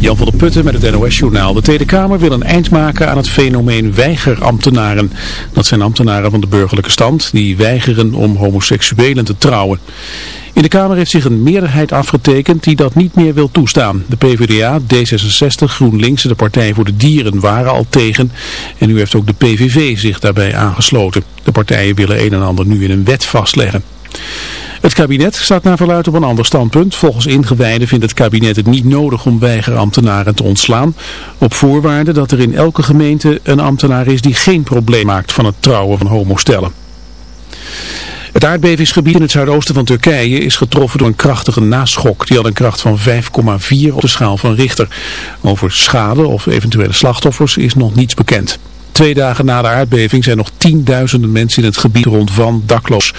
Jan van der Putten met het NOS-journaal. De Tweede Kamer wil een eind maken aan het fenomeen weigerambtenaren. Dat zijn ambtenaren van de burgerlijke stand die weigeren om homoseksuelen te trouwen. In de Kamer heeft zich een meerderheid afgetekend die dat niet meer wil toestaan. De PvdA, D66, GroenLinks en de Partij voor de Dieren waren al tegen. En nu heeft ook de PVV zich daarbij aangesloten. De partijen willen een en ander nu in een wet vastleggen. Het kabinet staat naar verluid op een ander standpunt. Volgens ingewijden vindt het kabinet het niet nodig om weigerambtenaren te ontslaan. Op voorwaarde dat er in elke gemeente een ambtenaar is die geen probleem maakt van het trouwen van homostellen. Het aardbevingsgebied in het zuidoosten van Turkije is getroffen door een krachtige naschok. Die had een kracht van 5,4 op de schaal van Richter. Over schade of eventuele slachtoffers is nog niets bekend. Twee dagen na de aardbeving zijn nog tienduizenden mensen in het gebied rond Van dakloos.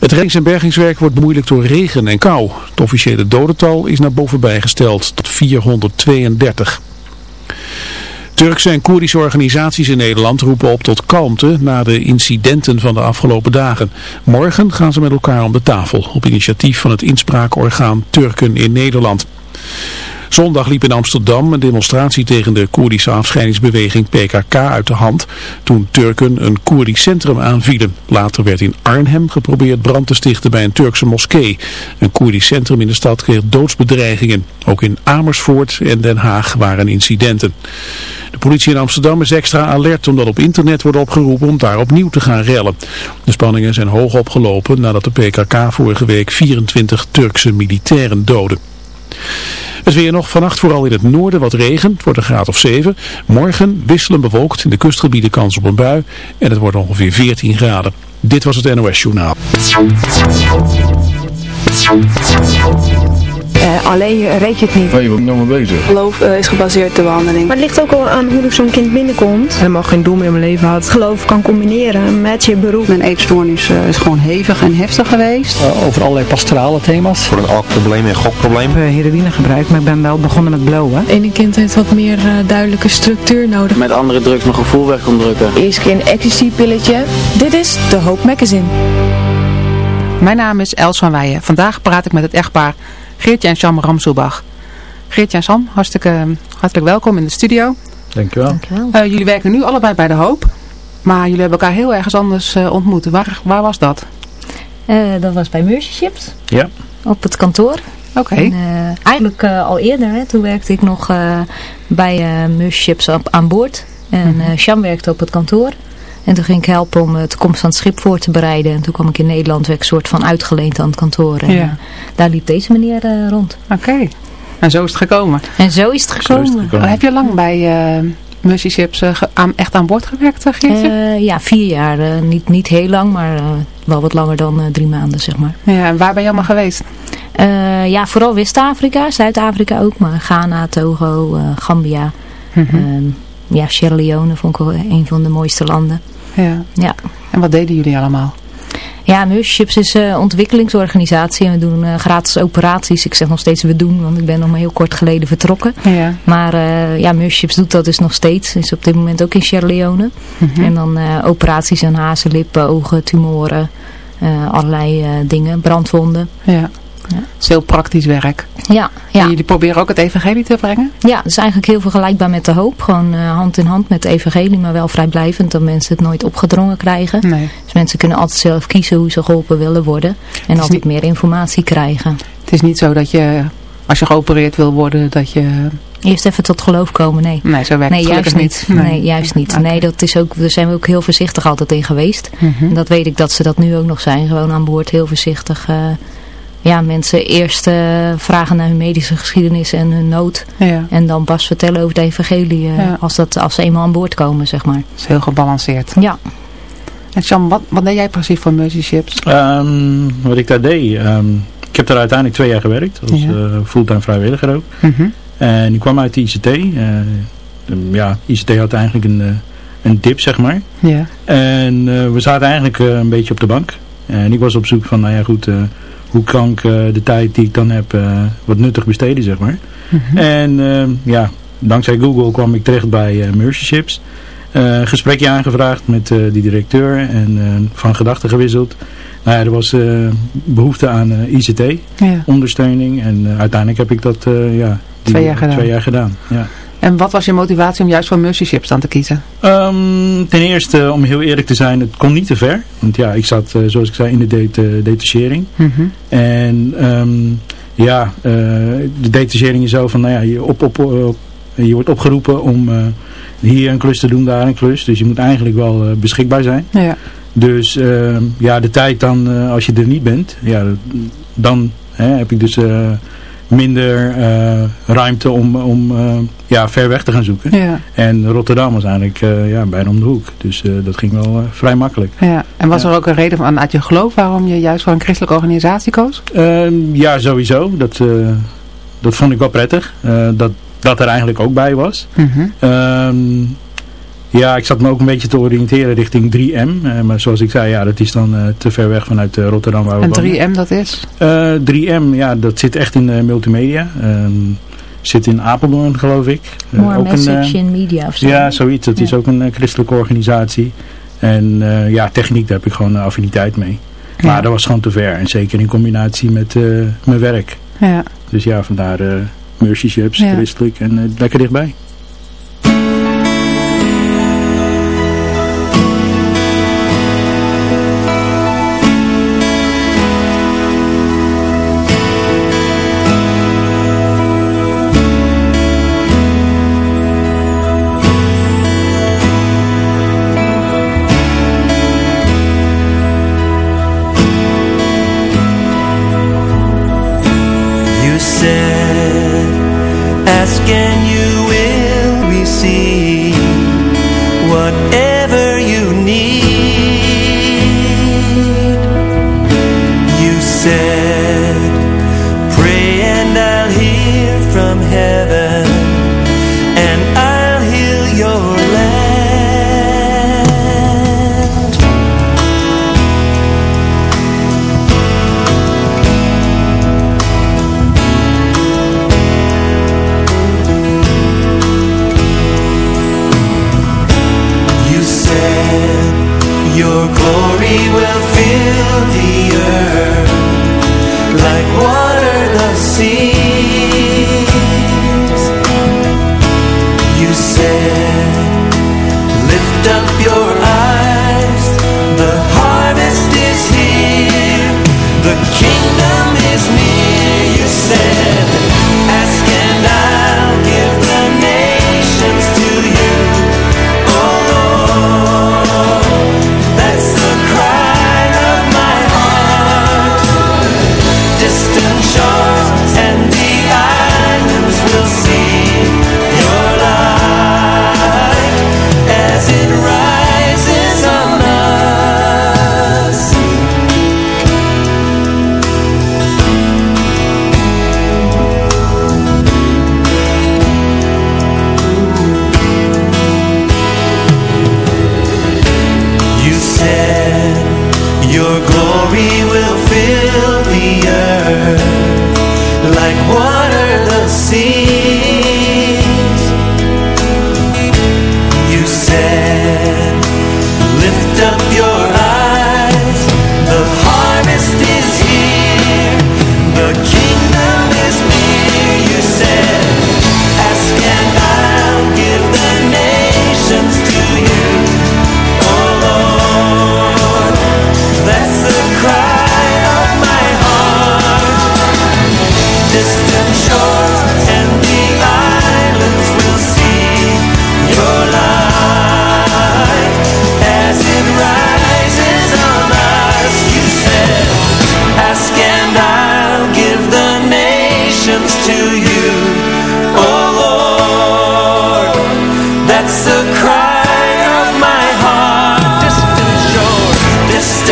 Het reddings- en bergingswerk wordt moeilijk door regen en kou. Het officiële dodental is naar boven bijgesteld tot 432. Turkse en Koerdische organisaties in Nederland roepen op tot kalmte na de incidenten van de afgelopen dagen. Morgen gaan ze met elkaar om de tafel op initiatief van het inspraakorgaan Turken in Nederland. Zondag liep in Amsterdam een demonstratie tegen de Koerdische afscheidingsbeweging PKK uit de hand toen Turken een Koerdisch centrum aanvielen. Later werd in Arnhem geprobeerd brand te stichten bij een Turkse moskee. Een Koerdisch centrum in de stad kreeg doodsbedreigingen. Ook in Amersfoort en Den Haag waren incidenten. De politie in Amsterdam is extra alert omdat op internet wordt opgeroepen om daar opnieuw te gaan rellen. De spanningen zijn hoog opgelopen nadat de PKK vorige week 24 Turkse militairen doodde. Het weer nog vannacht vooral in het noorden wat regen. Het wordt een graad of 7. Morgen wisselen bewolkt. In de kustgebieden kans op een bui. En het wordt ongeveer 14 graden. Dit was het NOS Journaal. Uh, alleen reed je het niet. Waar je nou mee bezig? Geloof uh, is gebaseerd op de behandeling. Maar het ligt ook al aan hoe zo'n kind binnenkomt. Helemaal geen doel meer in mijn leven had. Geloof kan combineren met je beroep. Mijn eetstoornis uh, is gewoon hevig en heftig geweest. over allerlei pastorale thema's. Voor een alcoholprobleem en gokprobleem. Ik heb heroïne gebruikt, maar ik ben wel begonnen met blowen. Ene kind heeft wat meer duidelijke structuur nodig. Met andere drugs mijn gevoel weg kon drukken. Eerst keer een ecstasy-pilletje. Dit is de Hoop Magazine. Mijn naam is Els van Weijen. Vandaag praat ik met het echtpaar Geertje en Sam Ramsoebach. Geertje en Sam, hartstikke, hartelijk welkom in de studio. Dankjewel. Dankjewel. Uh, jullie werken nu allebei bij De Hoop. Maar jullie hebben elkaar heel ergens anders uh, ontmoet. Waar, waar was dat? Uh, dat was bij Mercy Ships. Ja. Op het kantoor. Oké. Okay. eigenlijk al eerder, hè, toen werkte ik nog bij Mercy Ships op, aan boord. En -hmm. Sham werkte op het kantoor. En toen ging ik helpen om de komst van het schip voor te bereiden. En toen kwam ik in Nederland, werd ik soort van uitgeleend aan het kantoor. En ja. daar liep deze meneer uh, rond. Oké. Okay. En zo is het gekomen? En zo is het gekomen. Is het gekomen. Oh, heb je lang bij uh, Mercy Ships uh, aan, echt aan boord gewerkt, Geertje? ja, vier jaar. niet, niet heel lang, maar wel wat langer dan drie maanden, zeg maar. Ja, en waar ben je allemaal geweest? ja, vooral West-Afrika, Zuid-Afrika ook. Maar Ghana, Togo, Gambia. Mm -hmm. ja, Sierra Leone vond ik wel een van de mooiste landen. Ja. ja. En wat deden jullie allemaal? Ja, Mercy is een uh, ontwikkelingsorganisatie en we doen uh, gratis operaties. Ik zeg nog steeds we doen, want ik ben nog maar heel kort geleden vertrokken. Ja. Maar uh, ja, Mercy doet dat dus nog steeds. Is op dit moment ook in Sierra Leone. Mm -hmm. En dan operaties aan hazen, lippen, ogen, tumoren, allerlei dingen, brandwonden. Ja. Ja. Dat is heel praktisch werk. Ja, ja. En jullie proberen ook het evangelie te brengen? Ja, dat is eigenlijk heel vergelijkbaar met de hoop. Gewoon uh, hand in hand met de evangelie, maar wel vrijblijvend. Dat mensen het nooit opgedrongen krijgen. Nee. Dus mensen kunnen altijd zelf kiezen hoe ze geholpen willen worden. En altijd niet... meer informatie krijgen. Het is niet zo dat je, als je geopereerd wil worden, dat je... Eerst even tot geloof komen, nee. Nee, zo werkt nee, het juist niet. niet. Nee. nee, juist niet. Okay. Nee, dat is ook, daar zijn we ook heel voorzichtig altijd in geweest. Mm -hmm. En dat weet ik dat ze dat nu ook nog zijn. Gewoon aan boord heel voorzichtig... Uh, ja, mensen eerst uh, vragen naar hun medische geschiedenis en hun nood. Ja. En dan pas vertellen over de evangelie uh, ja. als, dat, als ze eenmaal aan boord komen, zeg maar. Dat is heel gebalanceerd. Ja. En Sam, wat, wat deed jij precies voor Mercy Ships? Um, wat ik daar deed, um, ik heb daar uiteindelijk twee jaar gewerkt. Als Ja. uh, fulltime vrijwilliger ook. Mhm. En ik kwam uit de ICT. Uh, ja, ICT had eigenlijk een, een dip, zeg maar. Ja. En uh, we zaten eigenlijk uh, een beetje op de bank. En ik was op zoek van, nou ja goed, uh, hoe kan ik uh, de tijd die ik dan heb uh, wat nuttig besteden, zeg maar. Mhm. En uh, ja, dankzij Google kwam ik terecht bij uh, Mercy Ships. Uh, gesprekje aangevraagd met uh, die directeur en uh, van gedachten gewisseld. Nou ja, er was behoefte aan ICT, Ja. ondersteuning. En uiteindelijk heb ik dat ja, twee jaar gedaan. Twee jaar gedaan, ja. En wat was je motivatie om juist voor Mercy Ships dan te kiezen? Um, ten eerste, om heel eerlijk te zijn, het kon niet te ver. Want ja, ik zat, uh, zoals ik zei, in de det detachering. Mm -hmm. En um, ja, uh, de detachering is zo van, nou ja, je, op, op, op, je wordt opgeroepen om uh, hier een klus te doen, daar een klus. Dus je moet eigenlijk wel beschikbaar zijn. Ja. Dus ehm, ja, de tijd dan, als je er niet bent, ja, dan hè, heb ik dus minder uh, ruimte om, om uh, ja, ver weg te gaan zoeken. Ja. En Rotterdam was eigenlijk uh, ja, bijna om de hoek. Dus dat ging wel vrij makkelijk. Ja. En was ja. er ook een reden van, uit je geloof waarom je juist voor een christelijke organisatie koos? Ehm, ja, sowieso. Dat, dat vond ik wel prettig. dat dat er eigenlijk ook bij was. Mm -hmm. Ja, ik zat me ook een beetje te oriënteren richting 3M. Uh, maar zoals ik zei, ja, dat is dan uh, te ver weg vanuit uh, Rotterdam waar we En wonen. 3M dat is? 3M, ja, dat zit echt in multimedia. Um, zit in Apeldoorn, geloof ik. More ook Message een, in Media of zo. Ja, zoiets. Dat ja. is ook een christelijke organisatie. En ja, techniek, daar heb ik gewoon affiniteit mee. Ja. Maar dat was gewoon te ver. En zeker in combinatie met mijn werk. Ja. Dus ja, vandaar Mercy Ships, Ja. christelijk en lekker dichtbij.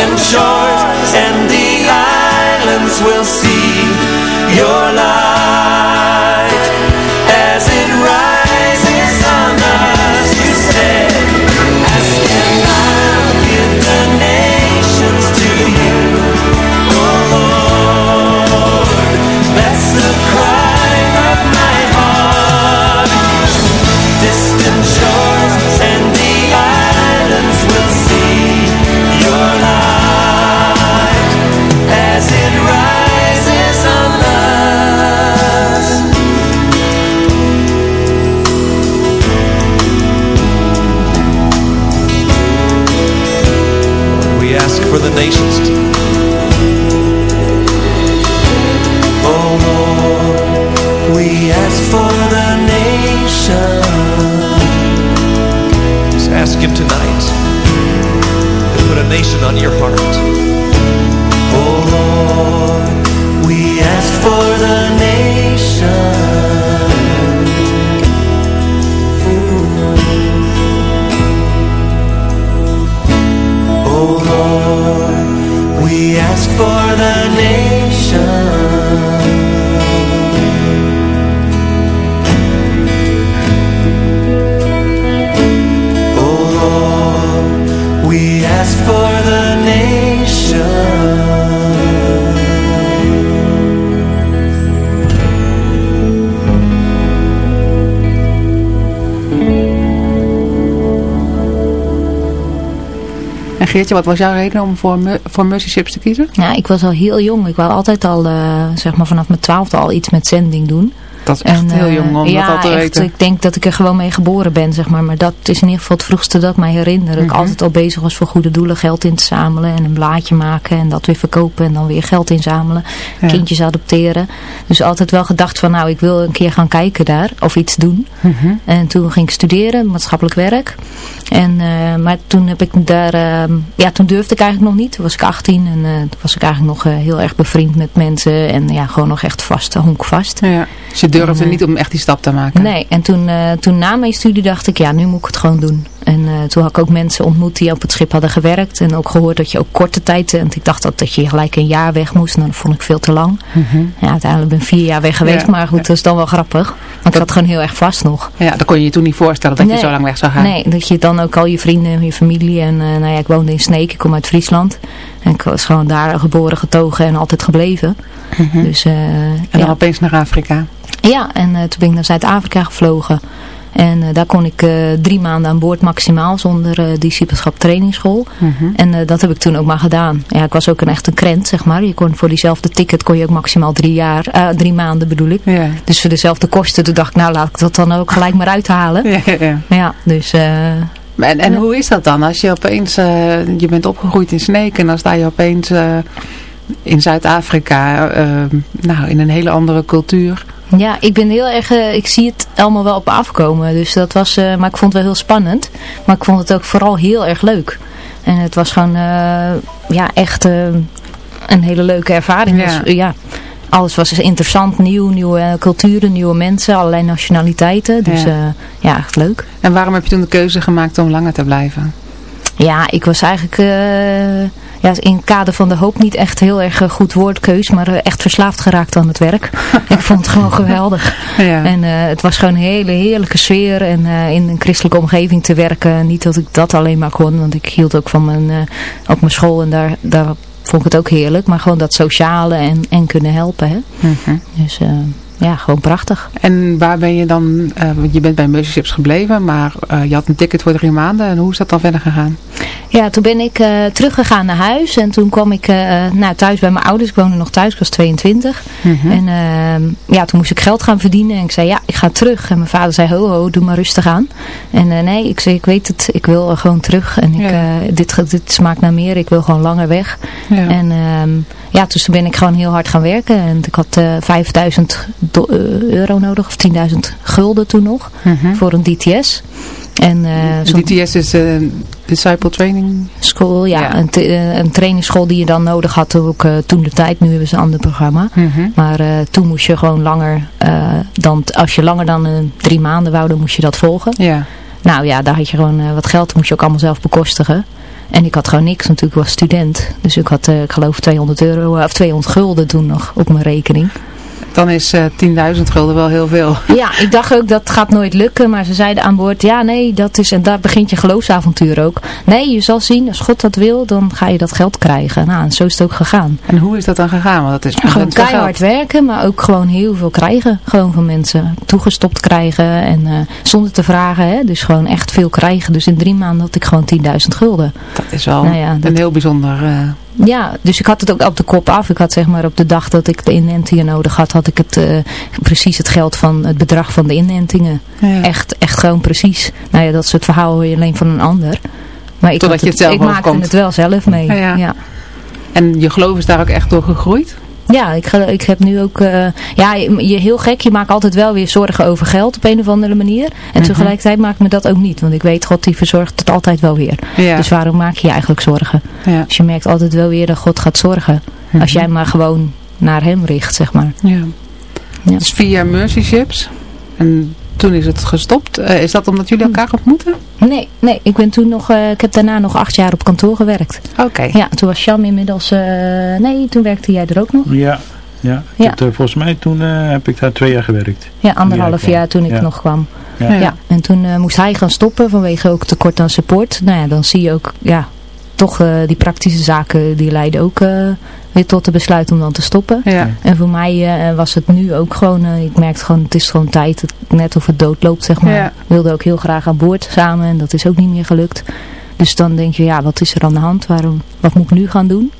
and shores, and the islands will see your Geertje, wat was jouw reden om voor, voor Mercy Ships te kiezen? Ja, ik was al heel jong. Ik wou altijd al, uh, zeg maar vanaf mijn twaalfde al iets met zending doen. Dat is echt en, heel jong om ja, dat al te echt, weten. Ik denk dat ik er gewoon mee geboren ben, zeg maar. Maar dat is in ieder geval het vroegste dat ik mij herinner. Dat ik Mhm. altijd al bezig was voor goede doelen geld in te zamelen. En een blaadje maken en dat weer verkopen. En dan weer geld inzamelen. Ja. Kindjes adopteren. Dus altijd wel gedacht van nou, ik wil een keer gaan kijken daar. Of iets doen. Mhm. En toen ging ik studeren, maatschappelijk werk. En, eh, maar toen heb ik daar, eh, ja, toen durfde ik eigenlijk nog niet. Toen was ik 18 en eh, toen was ik eigenlijk nog eh, heel erg bevriend met mensen. En ja, gewoon nog echt vast, honkvast. Ja. Dus durfde niet om echt die stap te maken? Nee, en toen, eh, toen na mijn studie dacht ik, ja, nu moet ik het gewoon doen. En eh, toen had ik ook mensen ontmoet die op het schip hadden gewerkt. En ook gehoord dat je ook korte tijd, en ik dacht dat, dat je gelijk een jaar weg moest. Nou, dat vond ik veel te lang. Mhm. Ja, uiteindelijk ben ik vier jaar weg geweest, Ja. maar goed, dat is dan wel grappig. Want ik had gewoon heel erg vast nog. Ja, dan kon je je toen niet voorstellen dat Nee. je zo lang weg zou gaan. Nee, dat je dan ook al je vrienden en je familie en eh, nou ja, ik woonde in Sneek, ik kom uit Friesland. En ik was gewoon daar geboren, getogen en altijd gebleven. Mhm. Dus, eh, En dan ja. opeens naar Afrika. ja, en eh, toen ben ik naar Zuid-Afrika gevlogen. En eh, daar kon ik eh, drie maanden aan boord maximaal zonder eh discipelschap trainingsschool. Mhm. En dat heb ik toen ook maar gedaan. Ja, ik was ook een echte krent, zeg maar. Je kon voor diezelfde ticket kon je ook maximaal drie, jaar, drie maanden bedoel ik. Ja. Dus voor dezelfde kosten, toen dacht ik, nou laat ik dat dan ook gelijk maar uithalen. Ja, ja, dus... En, en hoe is dat dan? Als je opeens, je bent opgegroeid in Sneek en dan sta je opeens in Zuid-Afrika, nou in een hele andere cultuur. Ja, ik ben heel erg, eh, ik zie het allemaal wel op me afkomen. Dus dat was, eh, maar ik vond het wel heel spannend. Maar ik vond het ook vooral heel erg leuk. En het was gewoon, eh, ja, echt een hele leuke ervaring. Ja. Dus, ja, alles was interessant, nieuw, nieuwe culturen, nieuwe mensen, allerlei nationaliteiten. Dus Ja. ja, ja echt leuk. En waarom heb je toen de keuze gemaakt om langer te blijven? Ja, ik was eigenlijk ja, in het kader van de hoop niet echt heel erg eh, goed woordkeus, maar eh, echt verslaafd geraakt aan het werk. ik vond het gewoon geweldig. Ja. En eh, het was gewoon een hele heerlijke sfeer en in een christelijke omgeving te werken. Niet dat ik dat alleen maar kon, want ik hield ook van mijn, eh, op mijn school en daar, daar vond ik het ook heerlijk. Maar gewoon dat sociale en, en kunnen helpen. Hè? Mhm. Dus ja, gewoon prachtig. En waar ben je dan, eh, want je bent bij Ships gebleven, maar eh, je had een ticket voor drie maanden. En hoe is dat dan verder gegaan? Ja, toen ben ik eh, teruggegaan naar huis en toen kwam ik nou, thuis bij mijn ouders. Ik woonde nog thuis, ik was 22. Mhm. En ehm, ja, toen moest ik geld gaan verdienen en ik zei ja, ik ga terug. En mijn vader zei ho ho, doe maar rustig aan. En nee, ik zei ik weet het, ik wil gewoon terug. En ik, Ja. dit, dit smaakt naar meer, ik wil gewoon langer weg. Ja. En ehm, ja, dus toen ben ik gewoon heel hard gaan werken. En ik had eh 5000 do- eh, euro nodig, of 10.000 gulden toen nog, Mhm. voor een DTS. En, eh, DTS is eh, Disciple Training. school, ja, Ja. Een, eh, een trainingsschool die je dan nodig had, ook eh, toen de tijd. Nu hebben ze een ander programma. Mhm. Maar eh, toen moest je gewoon langer, eh, dan, als je langer dan eh, drie maanden wou, dan moest je dat volgen. Ja. Nou ja, daar had je gewoon eh, wat geld, dat moest je ook allemaal zelf bekostigen. En ik had gewoon niks, natuurlijk ik was student. Dus ik had, eh, ik geloof 200 euro, eh, of 200 gulden toen nog op mijn rekening. Dan is eh 10.000 gulden wel heel veel. Ja, ik dacht ook dat gaat nooit lukken, maar ze zeiden aan boord, ja nee, dat is, en daar begint je geloofsavontuur ook. Nee, je zal zien, als God dat wil, dan ga je dat geld krijgen. Nou, en zo is het ook gegaan. En hoe is dat dan gegaan? Want dat is Gewoon keihard werken, maar ook gewoon heel veel krijgen. Gewoon van mensen toegestopt krijgen en eh, zonder te vragen. Hè? Dus gewoon echt veel krijgen. Dus in drie maanden had ik gewoon 10.000 gulden. Dat is wel Nou ja, dat- een heel bijzonder... eh, Ja, dus ik had het ook op de kop af. Ik had zeg maar op de dag dat ik de inentingen nodig had, had ik het eh, precies het geld van het bedrag van de inentingen. ja. Echt, echt gewoon precies. Nou ja, dat soort verhaal hoor je alleen van een ander. Maar ik, Totdat had je het zelf ik maakte het wel zelf mee. Ja, ja. ja. En je geloof is daar ook echt door gegroeid? Ja, ik, ga, ik heb nu ook... Uh, ja, je, heel gek. Je maakt altijd wel weer zorgen over geld op een of andere manier. En mm -hmm. tegelijkertijd maakt me dat ook niet. Want ik weet, God die verzorgt het altijd wel weer. Ja. Dus waarom maak je je eigenlijk zorgen? Ja. Dus je merkt altijd wel weer dat God gaat zorgen. Mm -hmm. Als jij maar gewoon naar hem richt, zeg maar. Ja. ja. Dus via Mercy Ships. En toen is het gestopt. Uh, is dat omdat jullie elkaar ontmoeten? Nee, nee. Ik ben toen nog, uh, ik heb daarna nog acht jaar op kantoor gewerkt. Oké. Okay. Ja, toen was Sham inmiddels, uh, nee, toen werkte jij er ook nog. Ja, ja. Ik ja. Heb er, volgens mij toen heb ik daar twee jaar gewerkt. Ja, anderhalf jaar toen ik ja. nog kwam. Ja. ja. En toen moest hij gaan stoppen vanwege ook tekort aan support. Nou ja, dan zie je ook, ja, toch die praktische zaken, die leiden ook weer tot de besluit om dan te stoppen. Ja. En voor mij uh, was het nu ook gewoon, uh, ik merkte gewoon, het is gewoon tijd, het, net of het doodloopt zeg maar. Ja. Wilde ook heel graag aan boord samen en dat is ook niet meer gelukt. Dus dan denk je, ja, wat is er aan de hand? Waarom, wat moet ik nu gaan doen?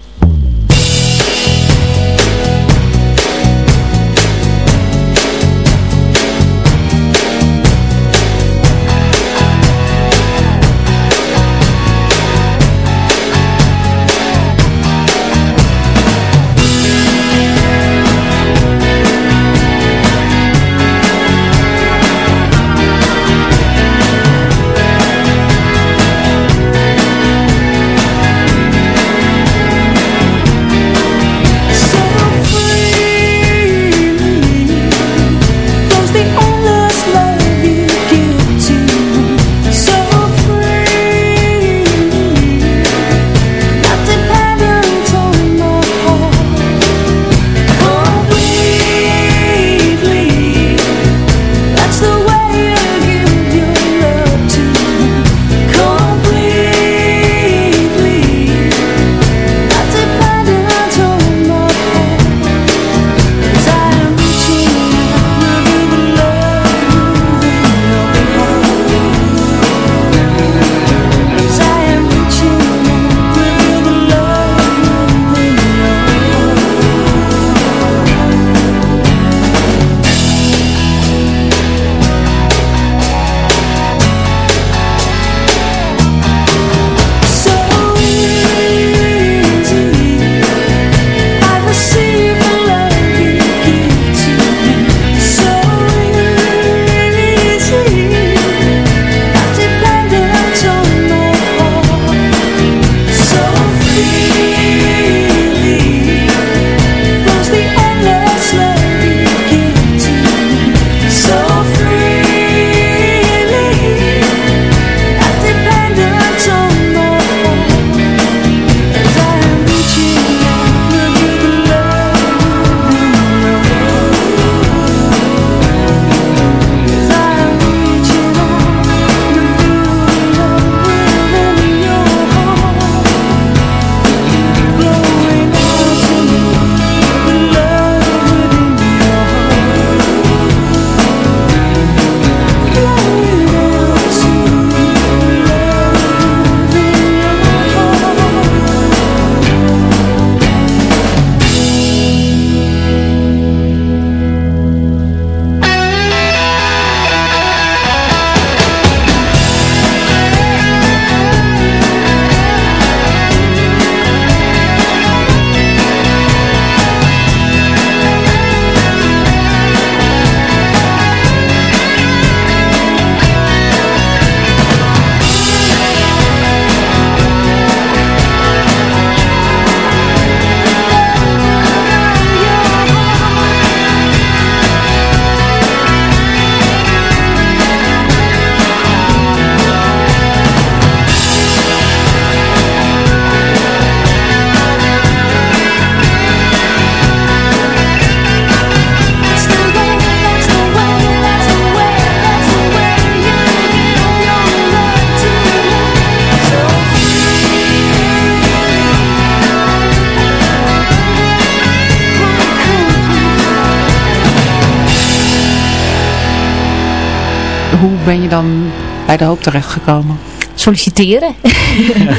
Ben je dan bij de hoop terechtgekomen? Solliciteren.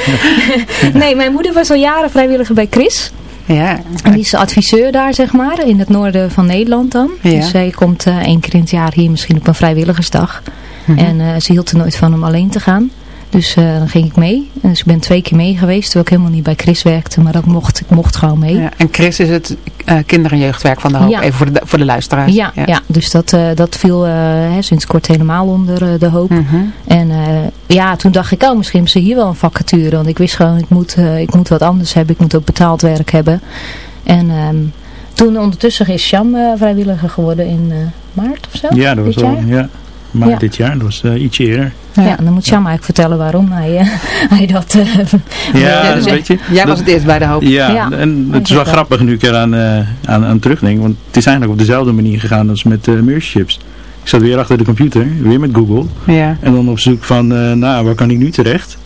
nee, mijn moeder was al jaren vrijwilliger bij Chris. Ja. En die is adviseur daar, zeg maar, in het noorden van Nederland dan. Ja. Dus zij komt uh, één keer in het jaar hier misschien op een vrijwilligersdag. Mhm. En uh, ze hield er nooit van om alleen te gaan. Dus dan ging ik mee. En dus ik ben twee keer mee geweest, terwijl ik helemaal niet bij Chris werkte, maar dat mocht, ik mocht gewoon mee. Ja, en Chris is het kinder- en jeugdwerk van de hoop, even voor de, voor de luisteraars. Ja, ja. dus dat, dat viel hè, sinds kort helemaal onder de hoop. Mhm. En ja, toen dacht ik, oh misschien is ze hier wel een vacature, want ik wist gewoon, ik moet, ik moet wat anders hebben, ik moet ook betaald werk hebben. En ehm, toen ondertussen is Sham uh, vrijwilliger geworden in uh, maart of zo? Ja, dat was wel, ja, maart dit jaar. Dat was uh, ietsje eerder. Ja, en dan moet Sham eigenlijk vertellen waarom hij, hij dat... ja, dus weet je, jij was het eerst bij de hoop. Ja, en het is wel grappig nu ik er aan, aan, aan terugdenk. Want het is eigenlijk op dezelfde manier gegaan als met uh, Merchships. Ik zat weer achter de computer, weer met Google. Ja. En dan op zoek van, nou, waar kan ik nu terecht?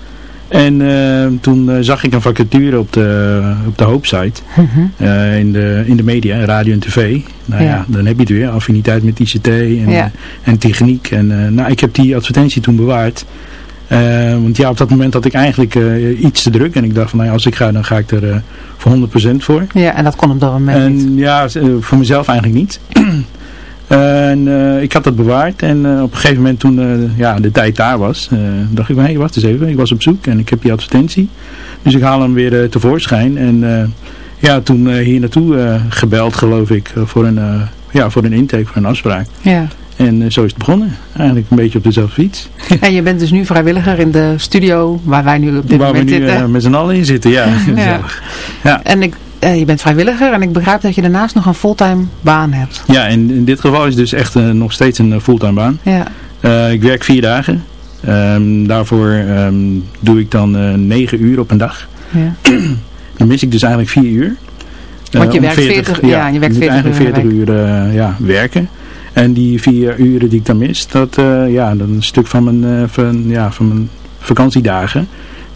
En uh, toen uh, zag ik een vacature op de, op de Hoopsite. Uh mhm. -huh. in, de, in de media, radio en tv. Nou ja. ja. dan heb je het weer. Affiniteit met ICT en, ja. en techniek. En nou, ik heb die advertentie toen bewaard. want ja, op dat moment had ik eigenlijk iets te druk. En ik dacht van, nou ja, als ik ga, dan ga ik er voor 100% voor. Ja, en dat kon op dat moment en, niet. Ja, voor mezelf eigenlijk niet. En uh, ik had dat bewaard en uh, op een gegeven moment toen uh, ja, de tijd daar was, dacht ik van hé hey, wacht eens even, ik was op zoek en ik heb die advertentie. Dus ik haal hem weer tevoorschijn en ja, toen hier naartoe gebeld geloof ik voor een, ja, voor een intake, voor een afspraak. Ja. En zo is het begonnen. Eigenlijk een beetje op dezelfde fiets. En je bent dus nu vrijwilliger in de studio waar wij nu op dit waar moment zitten. Waar we nu met z'n allen in zitten, ja. ja. ja. En ik uh, je bent vrijwilliger en ik begrijp dat je daarnaast nog een fulltime baan hebt. Ja, in, in dit geval is het dus echt uh, nog steeds een fulltime baan. Ja. Ik werk vier dagen. Um, daarvoor um, doe ik dan negen uur op een dag. Ja. dan mis ik dus eigenlijk vier uur. Want je werkt 40, 40 ja, je werkt 40 eigenlijk 40 uur, ja, werken. En die vier uren die ik dan mis, dat ja, dan een stuk van mijn, van, ja, van mijn vakantiedagen,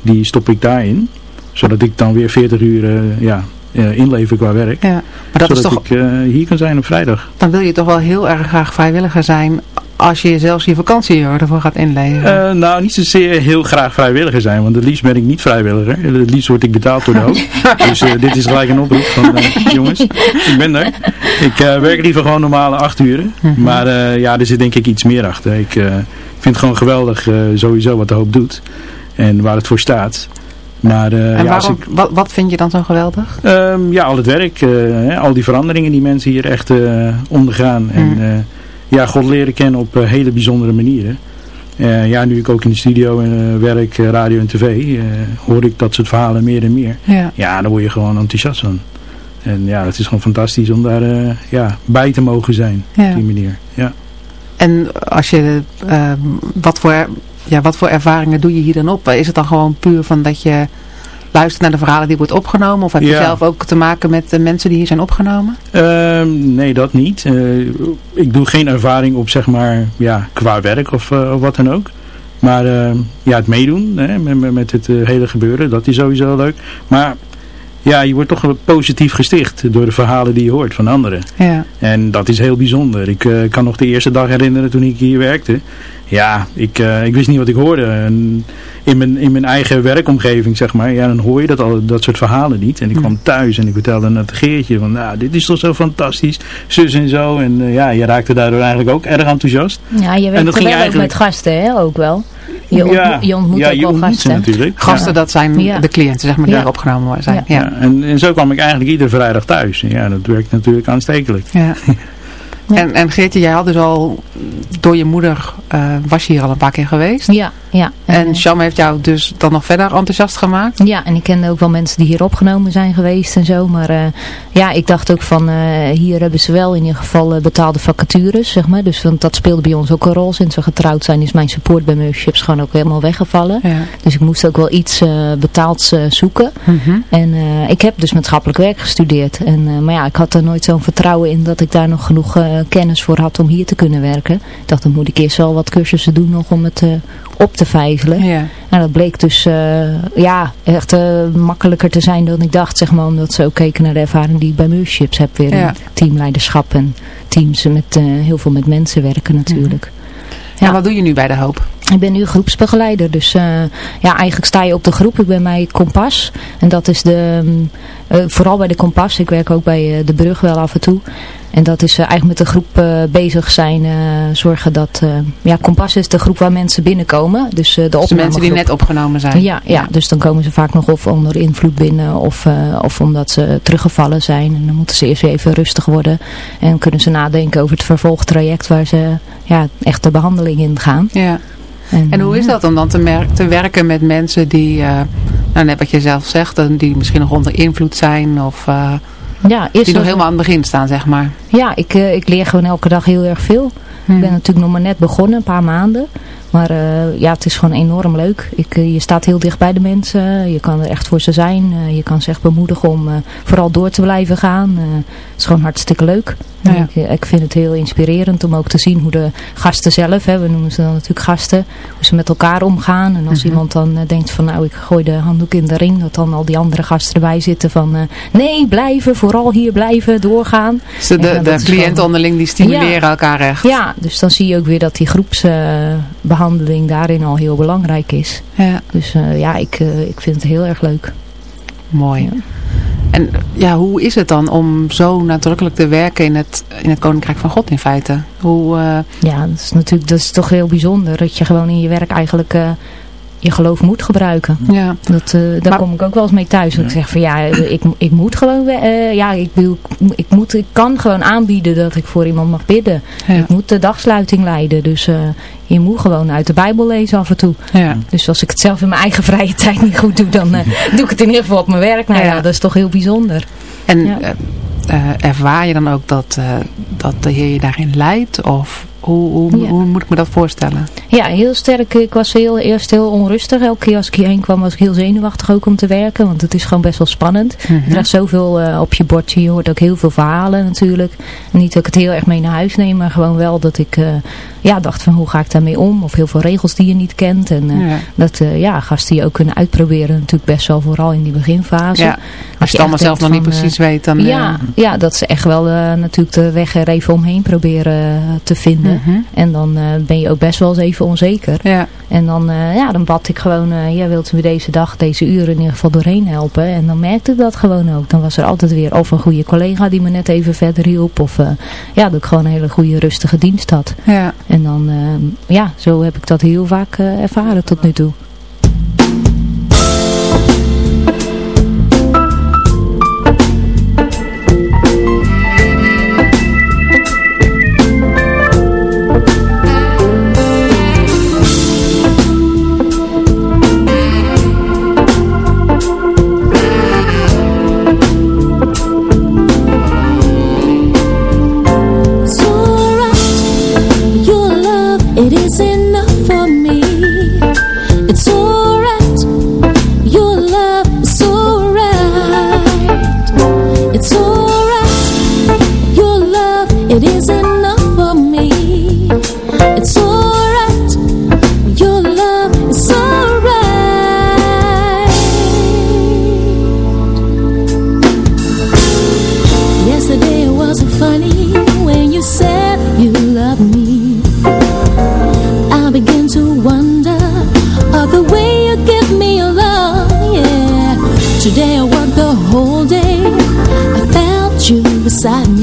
die stop ik daarin. Zodat ik dan weer 40 uur ja, uh, inleveren qua werk. Ja, maar dat zodat is toch... ik uh, hier kan zijn op vrijdag. Dan wil je toch wel heel erg graag vrijwilliger zijn als je zelfs je vakantie ervoor gaat inleveren? Uh, nou, niet zozeer heel graag vrijwilliger zijn, want het liefst ben ik niet vrijwilliger. Het liefst word ik betaald door de hoop. dus dit is gelijk een oproep van jongens, ik ben er. Ik werk liever gewoon normale acht uren, -hmm. maar ja, er zit denk ik iets meer achter. Ik vind het gewoon geweldig sowieso wat de hoop doet en waar het voor staat. Maar, uh, en ja, waarom, ik, wat, wat vind je dan zo geweldig? Um, ja, al het werk. Uh, al die veranderingen die mensen hier echt uh, ondergaan. En mm. ja, God leren kennen op hele bijzondere manieren. ja, nu ik ook in de studio werk, radio en tv, hoor ik dat soort verhalen meer en meer. Ja. ja, dan word je gewoon enthousiast van. En ja, het is gewoon fantastisch om daar ja, bij te mogen zijn ja. op die manier. Ja. En als je, wat voor ja, wat voor ervaringen doe je hier dan op? Is het dan gewoon puur van dat je luistert naar de verhalen die wordt opgenomen? Of heb je ja. zelf ook te maken met de mensen die hier zijn opgenomen? Um, nee, dat niet. Uh, ik doe geen ervaring op, zeg maar, ja, qua werk of, uh, of wat dan ook. Maar uh, ja, het meedoen hè, met, met het hele gebeuren, dat is sowieso leuk. Maar ja, je wordt toch positief gesticht door de verhalen die je hoort van anderen. Ja. En dat is heel bijzonder. Ik uh, kan nog de eerste dag herinneren toen ik hier werkte. Ja, ik, uh, ik wist niet wat ik hoorde. En in, mijn, in mijn eigen werkomgeving, zeg maar, ja, dan hoor je dat, al, dat soort verhalen niet. En ik kwam thuis en ik vertelde aan het Geertje van, nou, dit is toch zo fantastisch, zus en zo. En uh, ja, je raakte daardoor eigenlijk ook erg enthousiast. Ja, je werkt wel eigenlijk... ook met gasten, hè, ook wel. Je, ontmo ja, je ontmoet ja, ook je wel ontmoet gasten. Natuurlijk. Gasten, ja. dat zijn Ja. de cliënten, zeg maar, die opgenomen zijn. Ja. Ja, en, en zo kwam ik eigenlijk iedere vrijdag thuis. Ja, dat werkt natuurlijk aanstekelijk. Ja. En, en Geertje, jij had dus al, door je moeder, uh, was je hier al een paar keer geweest. Ja, ja. En eh, Sham heeft jou dus dan nog verder enthousiast gemaakt. Ja, en ik kende ook wel mensen die hier opgenomen zijn geweest en zo. Maar uh, ja, ik dacht ook van, uh, hier hebben ze wel in ieder geval uh, betaalde vacatures, zeg maar. Dus want dat speelde bij ons ook een rol. Sinds we getrouwd zijn is mijn support bij Merchships gewoon ook helemaal weggevallen. Ja. Dus ik moest ook wel iets betaalds zoeken. Mm -hmm. En ik heb dus maatschappelijk werk gestudeerd. En, maar ja, ik had er nooit zo'n vertrouwen in dat ik daar nog genoeg kennis voor had om hier te kunnen werken. Ik dacht, dan moet ik eerst wel wat cursussen doen nog om het op te vijzelen. Ja. Nou, dat bleek dus uh, ja, echt uh, makkelijker te zijn dan ik dacht, zeg maar, omdat ze ook keken naar de ervaring die ik bij Murships heb weer Ja. in teamleiderschap en teams met uh, heel veel met mensen werken natuurlijk. Ja. En wat doe je nu bij De Hoop? Ik ben nu groepsbegeleider, dus ja, eigenlijk sta je op de groep. Ik ben bij Kompas en dat is de, vooral bij de Kompas. Ik werk ook bij de Brug wel af en toe. En dat is eigenlijk met de groep bezig zijn, zorgen dat, ja, Kompas is de groep waar mensen binnenkomen. Dus de, dus de mensen die net opgenomen zijn. Ja, ja, dus dan komen ze vaak nog of onder invloed binnen of, of omdat ze teruggevallen zijn. En dan moeten ze eerst even rustig worden en kunnen ze nadenken over het vervolgtraject waar ze ja, echt de behandeling in gaan. Ja. En, en hoe is dat om dan te, te werken met mensen die, nou net wat je zelf zegt, die misschien nog onder invloed zijn of... Ja, die nog helemaal aan het begin staan, zeg maar. Ja, ik, ik leer gewoon elke dag heel erg veel. Ik ben natuurlijk nog maar net begonnen, een paar maanden. Maar uh, ja, het is gewoon enorm leuk. Ik, uh, je staat heel dicht bij de mensen. Je kan er echt voor ze zijn. Uh, je kan ze echt bemoedigen om vooral door te blijven gaan. het is gewoon hartstikke leuk. Ja. Ik, ik, vind het heel inspirerend om ook te zien hoe de gasten zelf, hè, we noemen ze dan natuurlijk gasten, hoe ze met elkaar omgaan. En als mhm. iemand dan denkt van nou ik gooi de handdoek in de ring, dat dan al die andere gasten erbij zitten van nee blijven, vooral hier blijven, doorgaan. Dus de, de, de cliënten onderling die stimuleren elkaar echt. Ja, dus dan zie je ook weer dat die groepsbehandeling daarin al heel belangrijk is. Ja. Dus uh, ja, ik, uh, ik vind het heel erg leuk. Mooi. Ja. En ja, hoe is het dan om zo nadrukkelijk te werken in het, in het Koninkrijk van God in feite? Hoe, uh... Ja, dat is natuurlijk dat is toch heel bijzonder. Dat je gewoon in je werk eigenlijk je geloof moet gebruiken. Ja. Dat, uh, daar kom ik ook wel eens mee thuis. Ja. Ik zeg van ja, ik, ik moet gewoon, uh, ja, ik, wil, ik, moet, ik kan gewoon aanbieden dat ik voor iemand mag bidden. Ik moet de dagsluiting leiden. Dus uh, je moet gewoon uit de Bijbel lezen af en toe. Ja. Dus als ik het zelf in mijn eigen vrije tijd niet goed doe, dan doe ik het in ieder geval op mijn werk. Nou ja, dat is toch heel bijzonder. En ervaar je dan ook dat, dat de Heer je daarin leidt? Of hoe, hoe, hoe, moet ik me dat voorstellen? Ja, heel sterk. Ik was heel, eerst heel onrustig. Elke keer als ik hierheen kwam was ik heel zenuwachtig ook om te werken. Want het is gewoon best wel spannend. Mm -hmm. Je krijgt zoveel uh, op je bordje. Je hoort ook heel veel verhalen natuurlijk. En niet dat ik het heel erg mee naar huis neem. Maar gewoon wel dat ik uh, ja, dacht van hoe ga ik daarmee om. Of heel veel regels die je niet kent. En uh, ja. dat ja, gasten je ook kunnen uitproberen. Natuurlijk best wel vooral in die beginfase. Ja. Als je het allemaal zelf nog niet precies weet. Dan, ja, ja, dat ze echt wel natuurlijk de weg er even omheen proberen te vinden. Mhm. En dan uh, ben je ook best wel eens even onzeker. Ja. En dan, uh, ja, dan bad ik gewoon, uh, ja, wilt me deze dag, deze uren in ieder geval doorheen helpen? En dan merkte ik dat gewoon ook. Dan was er altijd weer of een goede collega die me net even verder hielp. Of ja, dat ik gewoon een hele goede rustige dienst had. Ja. En dan, ja, zo heb ik dat heel vaak ervaren tot nu toe. it isn't beside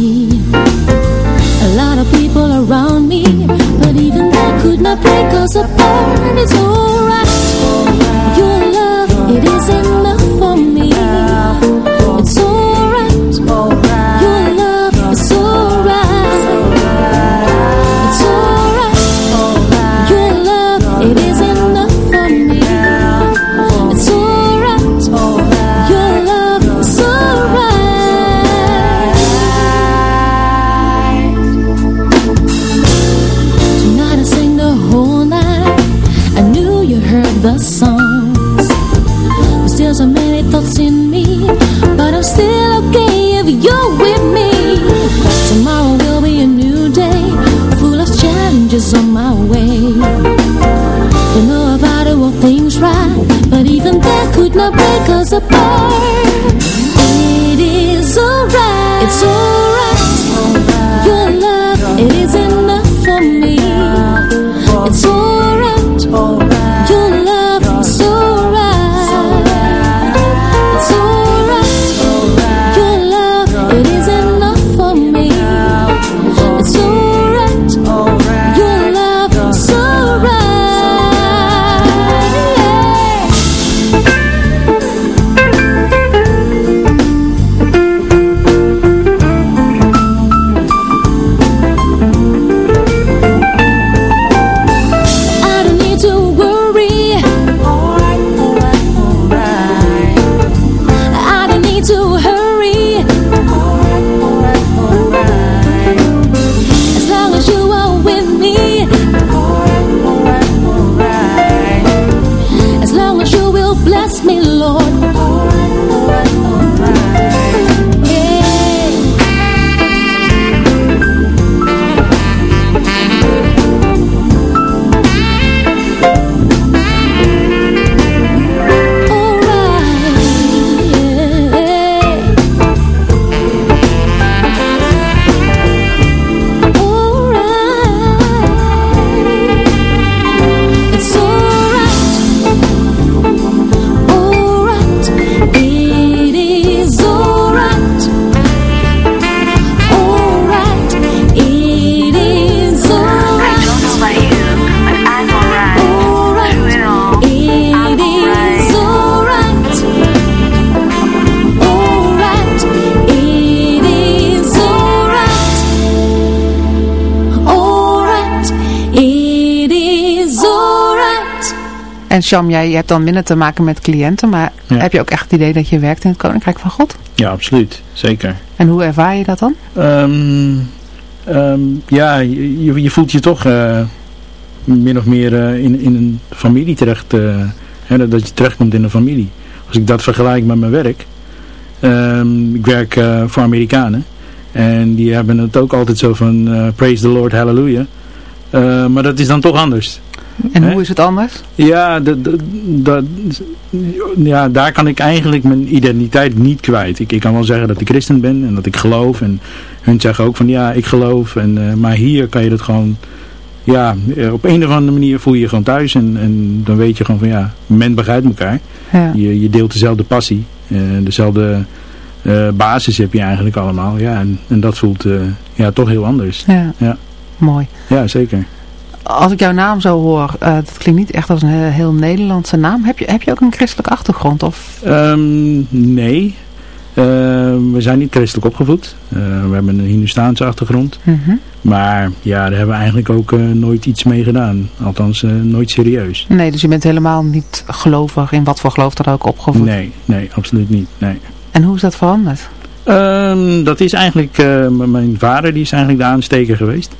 Sham, jij hebt dan minder te maken met cliënten, maar heb je ook echt het idee dat je werkt in het Koninkrijk van God? Ja, absoluut. Zeker. En hoe ervaar je dat dan? Um, um, ja, je, je, voelt je toch uh, min of meer uh, in, in een familie terecht, uh, hè, dat je terechtkomt in een familie. Als ik dat vergelijk met mijn werk. Um, ik werk voor Amerikanen. En die hebben het ook altijd zo van praise the Lord, hallelujah. maar dat is dan toch anders. En hoe is het anders? Ja, ja, daar kan ik eigenlijk mijn identiteit niet kwijt. Ik, ik kan wel zeggen dat ik christen ben en dat ik geloof. En hun zeggen ook van ja, ik geloof. En, uh, maar hier kan je dat gewoon... Ja, eh, op een of andere manier voel je je gewoon thuis. En, en dan weet je gewoon van ja, men begrijpt elkaar. Ja. Je, je deelt dezelfde passie. Uh, dezelfde uh, basis heb je eigenlijk allemaal. Ja, en, en dat voelt ja, toch heel anders. Ja. ja. Mooi. Ja, zeker als ik jouw naam zo hoor, uh, dat klinkt niet echt als een heel, Nederlandse naam. Heb je, heb je ook een christelijke achtergrond? Of? Um, nee. Uh, we zijn niet christelijk opgevoed. Uh, we hebben een Hindustaanse achtergrond. Mm -hmm. Maar ja, daar hebben we eigenlijk ook nooit iets mee gedaan. Althans, nooit serieus. Nee, dus je bent helemaal niet gelovig in wat voor geloof dat ook opgevoed? Nee, nee, absoluut niet. Nee. En hoe is dat veranderd? Um, dat is eigenlijk, uh, mijn vader die is eigenlijk de aansteker geweest.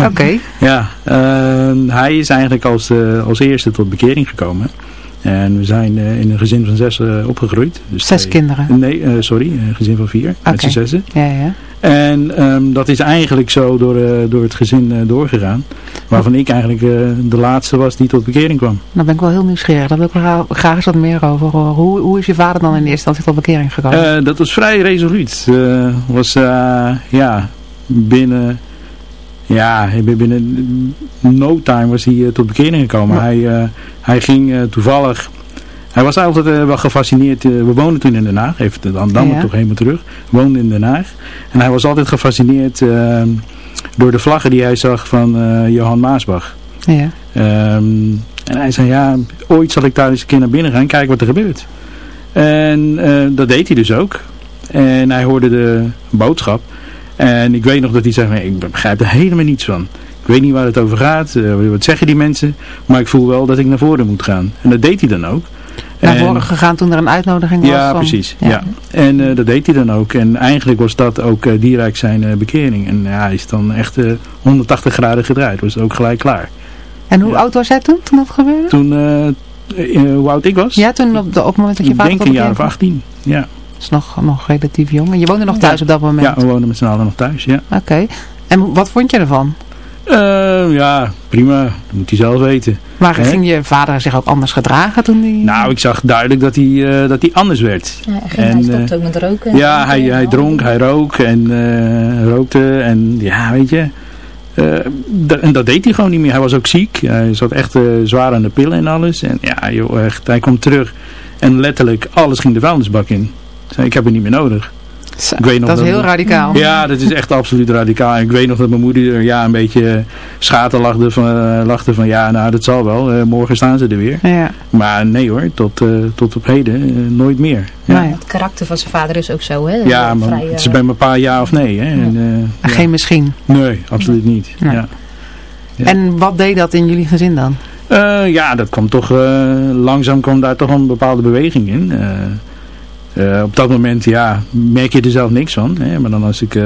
Oké. ja, uh, hij is eigenlijk als, uh, als eerste tot bekering gekomen. En we zijn uh, in een gezin van zes opgegroeid. Dus zes kinderen? Nee, sorry, een gezin van vier, okay. met z'n zessen. Ja, ja. En um, dat is eigenlijk zo door, door het gezin doorgegaan. Waarvan ik eigenlijk de laatste was die tot bekering kwam. Nou ben ik wel heel nieuwsgierig. Daar wil ik graag eens wat meer over horen. Hoe, hoe is je vader dan in eerste instantie tot bekering gekomen? dat was vrij resoluut. was ja, binnen ja, binnen no time was hij tot bekering gekomen. Hij, uh, hij ging uh, toevallig... Hij was altijd uh, wel gefascineerd. we woonden toen in Den Haag. Even dan, dan ja. toch helemaal terug. We woonden in Den Haag. En hij was altijd gefascineerd door de vlaggen die hij zag van Johan Maasbach. Ja. Um, en hij zei, ja, ooit zal ik daar eens een keer naar binnen gaan. Kijken wat er gebeurt. En dat deed hij dus ook. En hij hoorde de boodschap. En ik weet nog dat hij zei, ik begrijp er helemaal niets van. Ik weet niet waar het over gaat, wat zeggen die mensen, maar ik voel wel dat ik naar voren moet gaan. En dat deed hij dan ook. Naar voren gegaan toen er een uitnodiging was? Ja, precies. Ja. En uh, dat deed hij dan ook. En eigenlijk was dat ook uh, direct zijn bekering. En ja, hij is dan echt 180 graden gedraaid. Was ook gelijk klaar. En hoe oud was hij toen, toen dat gebeurde? Toen, hoe oud ik was? Ja, toen op, de, op het moment dat je vader Ik denk een jaar of 18, ja. Dat is nog, nog relatief jong. En je woonde nog thuis op dat moment? Ja, we woonden met z'n allen nog thuis, ja. Oké. En wat vond je ervan? Uh, ja, prima. Dat moet hij zelf weten. Maar ging je vader zich ook anders gedragen toen hij... Nou, ik zag duidelijk dat hij, uh, dat hij anders werd. Ja, en, hij stopte ook met roken. Ja, hij, hij dronk, hij rook en uh, rookte. En ja, weet je... en dat deed hij gewoon niet meer. Hij was ook ziek. Hij zat echt zwaar aan de pillen en alles. En ja, joh, echt, hij kwam terug. En letterlijk, alles ging de vuilnisbak in. Ik heb het niet meer nodig. Ik weet nog dat, is heel radicaal. Ja, dat is echt absoluut radicaal. Ik weet nog dat mijn moeder ja, een beetje schaten lachte van, uh, lachte van ja, nou dat zal wel. Uh, morgen staan ze er weer. Ja. Maar nee hoor, tot, uh, tot op heden nooit meer. Ja. Nou het karakter van zijn vader is ook zo. Hè? Ja, maar Vrij, het is bij een paar ja of nee. Hè? En, Geen misschien? Nee, absoluut niet. Ja. En wat deed dat in jullie gezin dan? ja, dat kwam toch, langzaam kwam daar toch een bepaalde beweging in. Uh, op dat moment ja, merk je er zelf niks van. Hè? Maar dan als ik uh,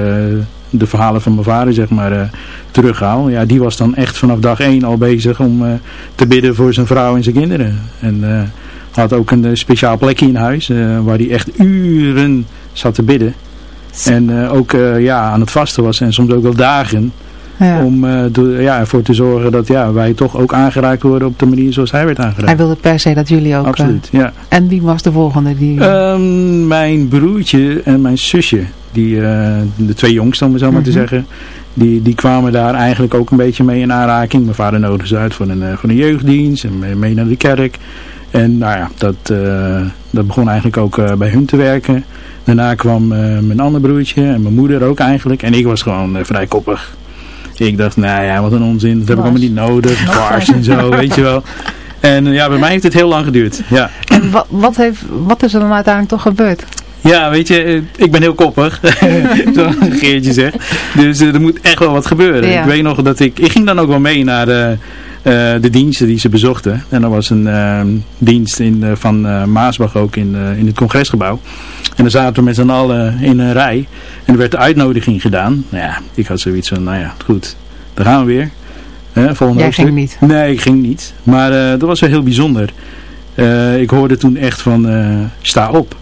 de verhalen van mijn vader zeg maar, uh, terughaal. Ja, die was dan echt vanaf dag één al bezig om te bidden voor zijn vrouw en zijn kinderen. En had ook een speciaal plekje in huis waar hij echt uren zat te bidden. En ook ja, aan het vasten was en soms ook wel dagen. Ja. Om uh, ja, ervoor te zorgen dat ja, wij toch ook aangeraakt worden op de manier zoals hij werd aangeraakt. Hij wilde per se dat jullie ook... Absoluut, uh, ja. En wie was de volgende? Die... Um, mijn broertje en mijn zusje. Die, uh, de twee jongsten om het zo maar te zeggen. Die, die kwamen daar eigenlijk ook een beetje mee in aanraking. Mijn vader nodigde ze uit voor een, voor een jeugddienst. En mee naar de kerk. En nou ja, dat, dat begon eigenlijk ook bij hun te werken. Daarna kwam mijn andere broertje en mijn moeder ook eigenlijk. En ik was gewoon vrij koppig. Ik dacht, nou ja, wat een onzin. Dat heb ik allemaal niet nodig. Bars en zo, weet je wel. En ja, bij mij heeft het heel lang geduurd. Ja. En wat, wat, heeft, wat is er dan uiteindelijk toch gebeurd? Ja, weet je, ik ben heel koppig, zoals Geertje zegt. Dus uh, er moet echt wel wat gebeuren. Ja. Ik weet nog dat ik, ik ging dan ook wel mee naar, de, de diensten die ze bezochten. En dat was een uh, dienst in, van Maasbach ook in, in het congresgebouw. En dan zaten we met z'n allen in een rij. En er werd de uitnodiging gedaan. Nou ja, ik had zoiets van, nou ja, goed, daar gaan we weer. volgende Jij ging niet? Nee, ik ging niet. Maar dat was wel heel bijzonder. ik hoorde toen echt van, sta op.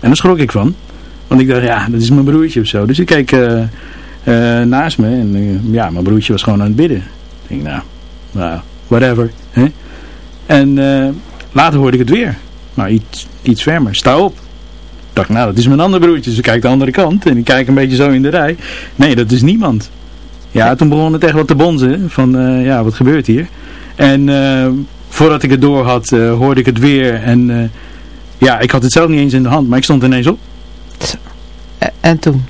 En daar schrok ik van. Want ik dacht, ja, dat is mijn broertje of zo. Dus ik keek naast me en ja, mijn broertje was gewoon aan het bidden. Ik denk, nou, nou whatever. Hè? En later hoorde ik het weer. Maar iets, iets fermer. Sta op. Ik dacht, nou, dat is mijn andere broertje. Dus ik kijk de andere kant. En ik kijk een beetje zo in de rij. Nee, dat is niemand. Ja, toen begon het echt wat te bonzen. Van, uh, ja, wat gebeurt hier? En uh, voordat ik het door had, hoorde ik het weer. En ja, ik had het zelf niet eens in de hand. Maar ik stond ineens op. En toen?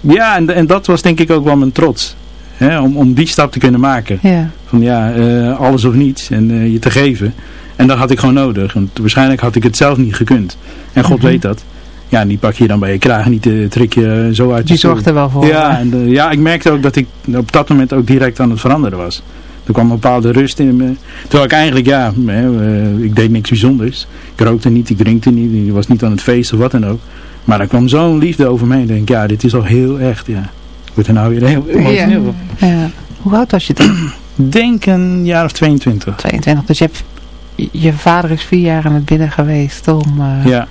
Ja, en, en dat was denk ik ook wel mijn trots. Hè, om, om die stap te kunnen maken. Ja. Van ja, alles of niets. En je te geven. En dat had ik gewoon nodig. Want waarschijnlijk had ik het zelf niet gekund. En God mm -hmm. weet dat. Ja, die pak je dan bij je kraag. Niet uh, trek je zo uit Die zorgt er wel voor. Ja, en, ja, ik merkte ook dat ik op dat moment ook direct aan het veranderen was. Er kwam een bepaalde rust in me. Terwijl ik eigenlijk, ja, ik deed niks bijzonders. Ik rookte niet, ik drinkte niet. Ik was niet aan het feest of wat dan ook. Maar er kwam zo'n liefde over me. Ik denk, ja, dit is al heel echt, ja word er nou weer heel emotioneel ja. ja. Hoe oud was je toen? Denk een jaar of 22. 22, dus je, hebt, je vader is vier jaar aan het binnen geweest om... Uh... Ja.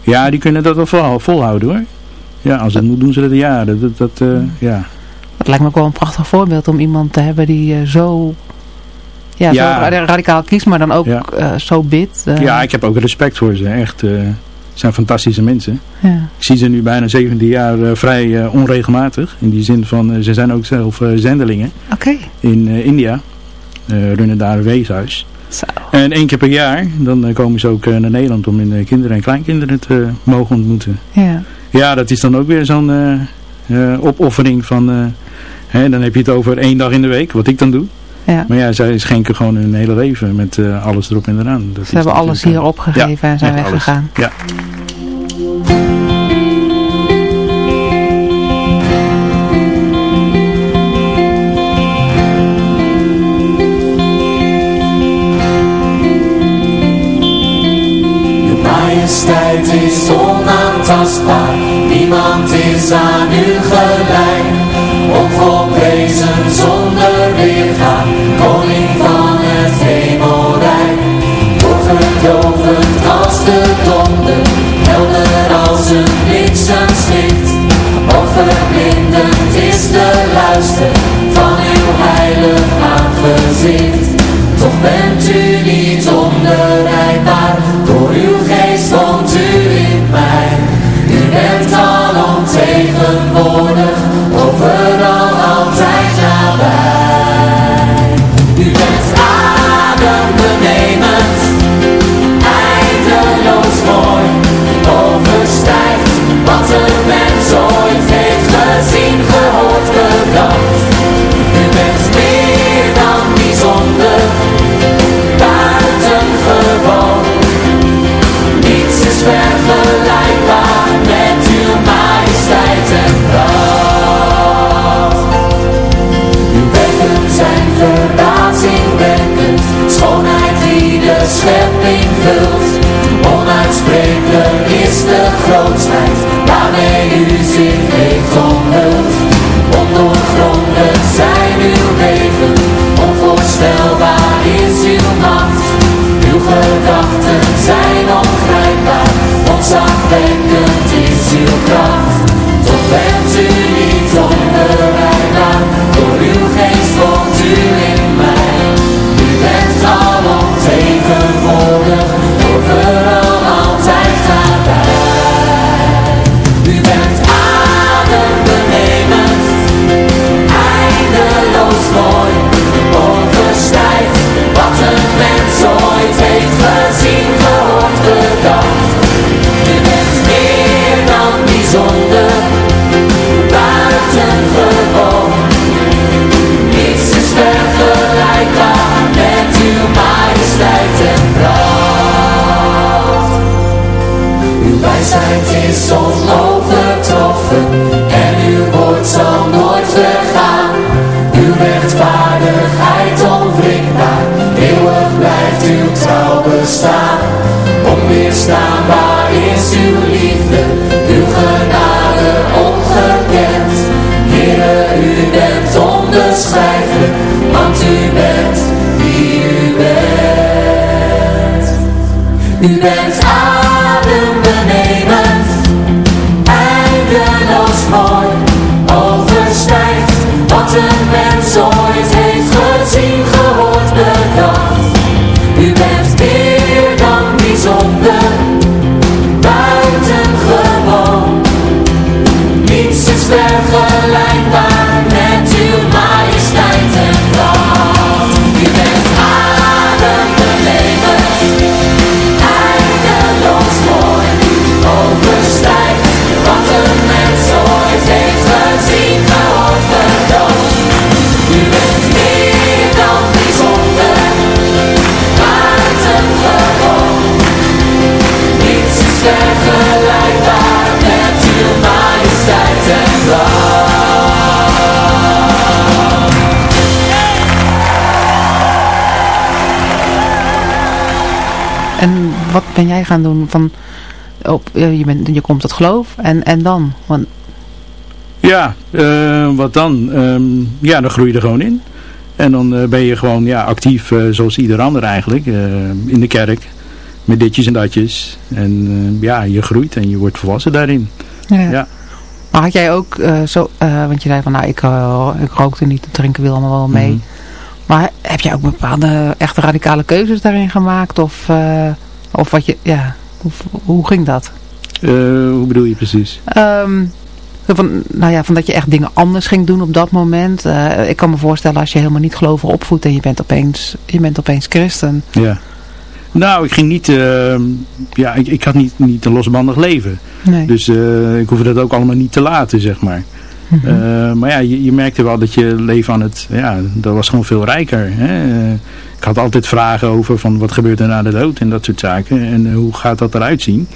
ja, die kunnen dat wel vol, volhouden hoor. Ja, als het moet doen ze dat jaren. Dat, dat, uh, ja. dat lijkt me ook wel een prachtig voorbeeld om iemand te hebben die uh, zo... Ja, ja, zo radicaal kiest, maar dan ook ja. zo bidt. Ja, ik heb ook respect voor ze. Echt, zijn fantastische mensen. Ja. Ik zie ze nu bijna 17 jaar uh, vrij uh, onregelmatig. In die zin van, uh, ze zijn ook zelf zendelingen. Okay. In India. runnen daar een weeshuis. Zo. En één keer per jaar, dan komen ze ook naar Nederland om hun kinderen en kleinkinderen te mogen ontmoeten. Ja. Ja, dat is dan ook weer zo'n opoffering van... Hè, dan heb je het over één dag in de week, wat ik dan doe. Ja. Maar ja, zij schenken gewoon hun hele leven met uh, alles erop en eraan. Dat Ze hebben alles hier opgegeven ja, en zijn weggegaan. Ja. Niemand is aan u gelijk. Onvolprezen zonder weerga, koning van het hemelrijk. Overtovend als de donder, helder als een bliksemschicht. Overblindend is de luister van uw heilig aangezicht. Toch bent u waarmee u zich heeft omhuld. Ondoorgrondelijk zijn uw wegen, onvoorstelbaar is uw macht. Uw gedachten zijn ongrijpbaar, ontzagwekkend is uw kracht. Toch bent u niet onbereikbaar, door uw mens ooit heeft gezien, gehoord, gedacht. U bent meer dan bijzonder, buitengewoon. Niets is vergelijkbaar met uw majesteit en pracht. Uw wijsheid is onovertroffen bestaan. Onweerstaanbaar is uw liefde, uw genade ongekend. Heere, u bent onbeschrijfelijk, want u bent wie u bent. U bent adembenemend, eindeloos wat ben jij gaan doen van, op, je, bent, je komt tot geloof en, en dan? Want, Ja, eh, wat dan? Ehm, ja, dan groei je er gewoon in. En dan eh, ben je gewoon ja, actief eh, zoals ieder ander eigenlijk. in de kerk. Met ditjes en datjes. En ja, je groeit en je wordt volwassen daarin. ja. Ja. Maar had jij ook zo, want je zei van nou ik, ik rookte niet, drinken wil allemaal wel mee. Mhm. Maar heb jij ook bepaalde echte radicale keuzes daarin gemaakt? Of, of wat je, ja, hoe, hoe ging dat? Eh, hoe bedoel je precies? Ehm, van, nou ja, van dat je echt dingen anders ging doen op dat moment. Eh, ik kan me voorstellen als je helemaal niet gelovig opvoedt en je bent opeens, je bent opeens christen. Ja. Nou, ik ging niet, ehm, ja, ik, ik had niet, niet een losbandig leven. Nee. Dus eh, ik hoefde dat ook allemaal niet te laten, zeg maar. Mhm. Eh, maar ja, je, je merkte wel dat je leven aan het, ja, dat was gewoon veel rijker. Hè? Eh, ik had altijd vragen over van wat gebeurt er na de dood en dat soort zaken. En hoe gaat dat eruit zien?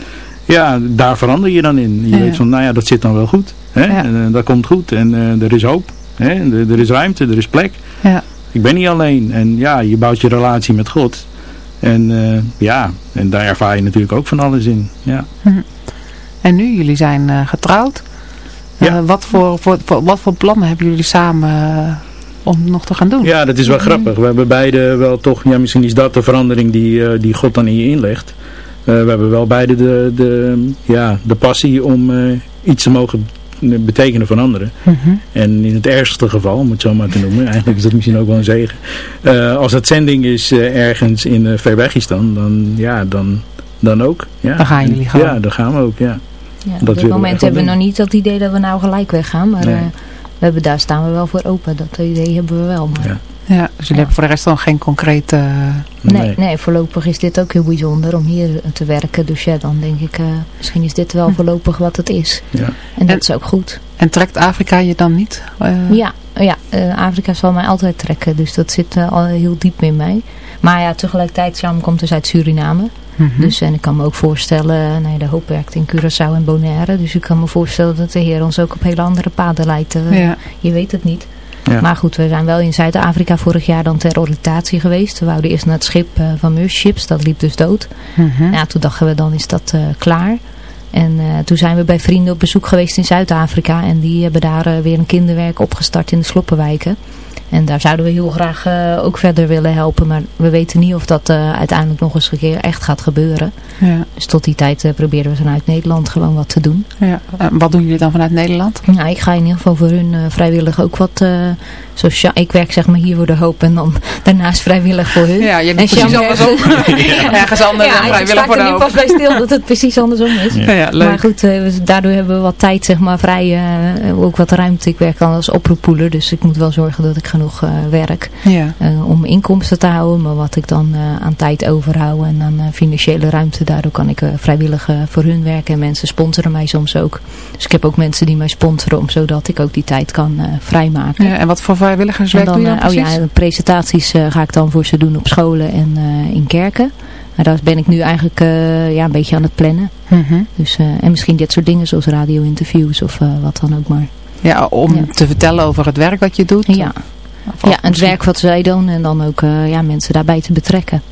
Ja, daar verander je dan in. Je Ja. weet van, nou ja, dat zit dan wel goed. Hè? Ja. En, eh, dat komt goed en er is hoop. Hè? Er, er is ruimte, er is plek. Ja. Ik ben niet alleen. En ja, je bouwt je relatie met God. En ja, en daar ervaar je natuurlijk ook van alles in. Ja. En nu, jullie zijn getrouwd. Eh, Ja. wat, voor, voor, voor- wat voor plannen hebben jullie samen eh, om nog te gaan doen? Ja, dat is wel grappig. We hebben beide wel toch, ja misschien is dat de verandering die, eh, die God dan in je inlegt. Eh, we hebben wel beide de, de, ja, de passie om eh, iets te mogen betekenen voor anderen. Mhm. En in het ergste geval, om het zo maar te noemen, eigenlijk is dat misschien ook wel een zegen. Eh, als het zending is eh, ergens in uh, Verwegistan, dan, ja, dan, dan ook. Ja. Dan gaan jullie gewoon. Ja, dan gaan we ook, ja. Ja, Dat op dit moment hebben we nog niet dat idee dat we nou gelijk weggaan. Maar Nee. eh, we hebben, daar staan we wel voor open. Dat idee hebben we wel. Maar Ja. Ja, dus jullie hebben voor de rest dan geen concrete... eh, nee, Nee. nee. voorlopig is dit ook heel bijzonder om hier te werken. Dus ja, dan denk ik, eh, misschien is dit wel Hm. voorlopig wat het is. Ja. En dat En- is ook goed. En trekt Afrika je dan niet? Eh, Ja, ja eh, Afrika zal mij altijd trekken. Dus dat zit al heel diep in mij. Maar ja, tegelijkertijd, Sam komt dus uit Suriname. mhm. Dus en ik kan me ook voorstellen, nou ja, de hoop werkt in Curaçao en Bonaire. Dus ik kan me voorstellen dat de Heer ons ook op hele andere paden leidt. Eh, ja. Je weet het niet. Ja. Maar goed, we zijn wel in Zuid-Afrika vorig jaar dan ter oriëntatie geweest. We wouden eerst naar het schip eh, van Mercy Dat liep dus dood. Mhm. Ja, toen dachten we dan is dat eh, klaar. En eh, toen zijn we bij vrienden op bezoek geweest in Zuid-Afrika. En die hebben daar weer een kinderwerk opgestart in de Sloppenwijken. En daar zouden we heel graag eh, ook verder willen helpen. Maar we weten niet of dat eh, uiteindelijk nog eens een keer echt gaat gebeuren. Ja. Dus tot die tijd eh, proberen we vanuit Nederland gewoon wat te doen. Ja. En wat doen jullie dan vanuit Nederland? Nou, ik ga in ieder geval voor hun vrijwillig ook wat sociaal... Ik werk zeg maar hier voor de hoop en dan daarnaast vrijwillig voor hun. Ja, je En doet precies Jean andersom. Ergens anders dan ja, ik vrijwillig voor de er hoop. pas bij stil dat het precies andersom is. Ja. Ja, ja, leuk. Maar goed, daardoor hebben we wat tijd, zeg maar, vrij, ook wat ruimte. Ik werk dan als oproeppoeler, dus ik moet wel zorgen dat ik genoeg eh, werk ja. eh, om inkomsten te houden. Maar wat ik dan eh, aan tijd overhoud en aan financiële ruimte, daardoor kan ik vrijwillig voor hun werken. En mensen sponsoren mij soms ook. Dus ik heb ook mensen die mij sponsoren, om, zodat ik ook die tijd kan vrijmaken. Ja, en wat voor vrijwilligerswerk En doe je dan eh, oh precies? ja, presentaties ga ik dan voor ze doen op scholen en in kerken. Maar daar ben ik nu eigenlijk ja, een beetje aan het plannen. Mhm. Dus, en misschien dit soort dingen zoals radio-interviews of wat dan ook maar. Ja, om Ja. te vertellen over het werk wat je doet. Ja, ja, het werk wat zij doen en dan ook ja, mensen daarbij te betrekken.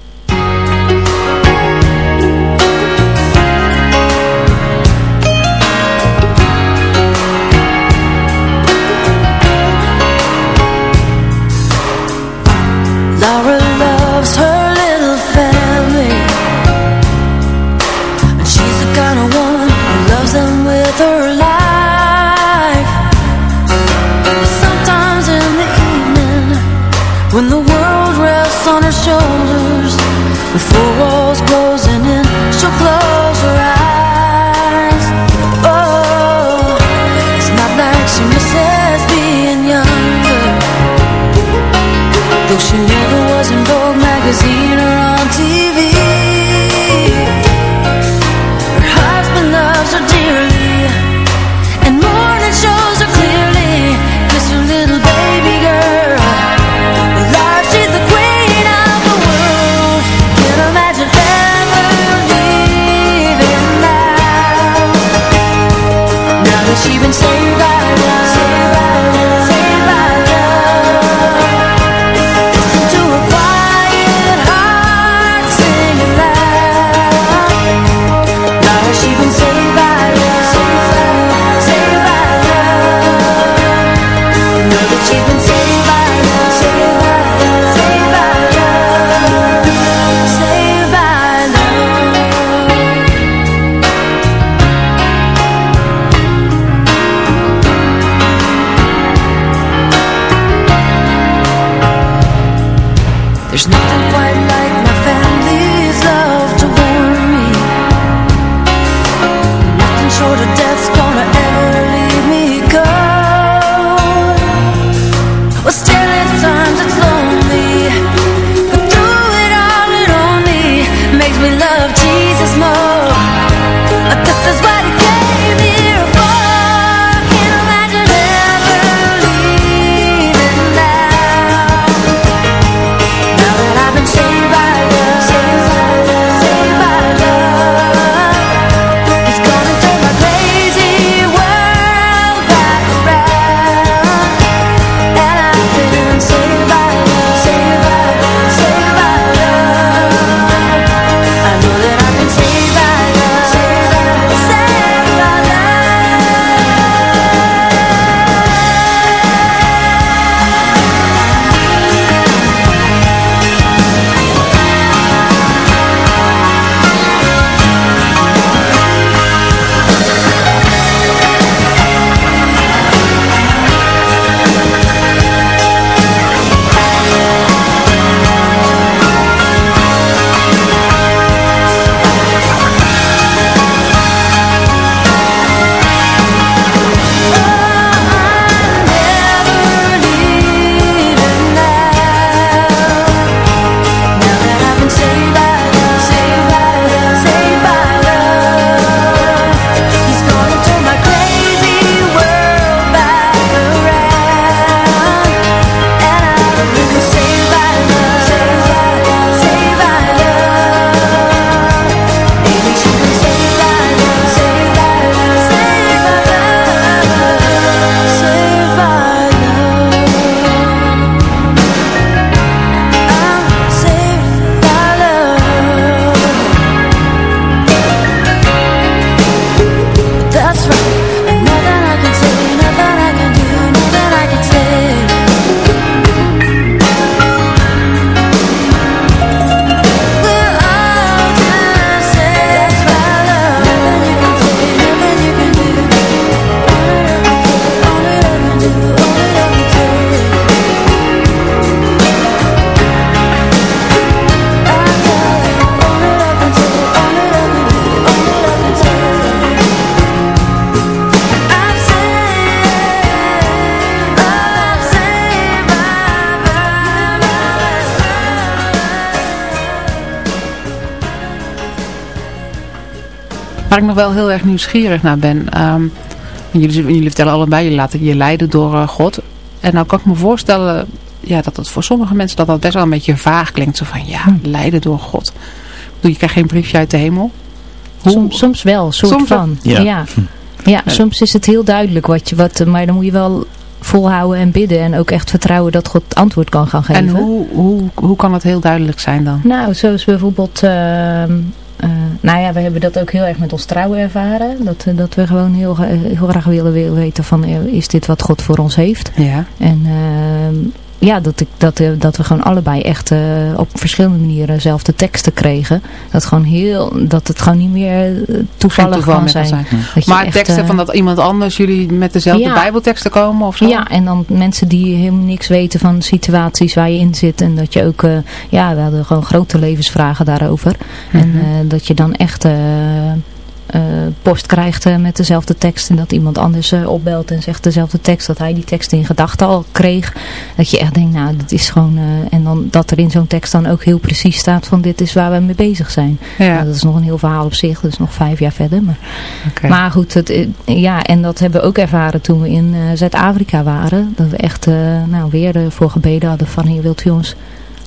Waar ik nog wel heel erg nieuwsgierig naar ben. Um, jullie, jullie vertellen allebei, je laten je leiden door uh, God. En nou kan ik me voorstellen ja, dat het voor sommige mensen dat dat best wel een beetje vaag klinkt. Zo van, ja, hm. leiden door God. Doe je krijgt geen briefje uit de hemel. Hoe? Soms, soms wel, soort soms van. Ja. Ja. ja. soms is het heel duidelijk wat je, wat, maar dan moet je wel volhouden en bidden. En ook echt vertrouwen dat God antwoord kan gaan geven. En hoe, hoe, hoe kan dat heel duidelijk zijn dan? Nou, zoals bijvoorbeeld... Uh, nou ja, we hebben dat ook heel erg met ons trouwen ervaren. Dat, dat we gewoon heel, heel graag willen weten van, is dit wat God voor ons heeft? Ja. En ehm, ja, dat, ik, dat, eh, dat we gewoon allebei echt uh, op verschillende manieren zelf de teksten kregen. Dat, gewoon heel, dat het gewoon niet meer eh, toevallig kan zijn. zijn. maar echt, teksten van dat iemand anders jullie met dezelfde bijbelteksten komen of zo? Ja, en dan mensen die helemaal niks weten van situaties waar je in zit. En dat je ook, uh, ja, we hadden gewoon grote levensvragen daarover. En mhm. dat je dan echt uh, post krijgt uh, met dezelfde tekst en dat iemand anders uh, opbelt en zegt dezelfde tekst, dat hij die tekst in gedachten al kreeg. Dat je echt denkt, nou dat is gewoon, en dan dat er in zo'n tekst dan ook heel precies staat van dit is waar we mee bezig zijn. Ja. Nou, dat is nog een heel verhaal op zich, dat is nog vijf jaar verder. Maar, okay. maar goed, het, ja, en dat hebben we ook ervaren toen we in Zuid-Afrika waren. Dat we echt nou, weer voor gebeden hadden van, hier wilt u ons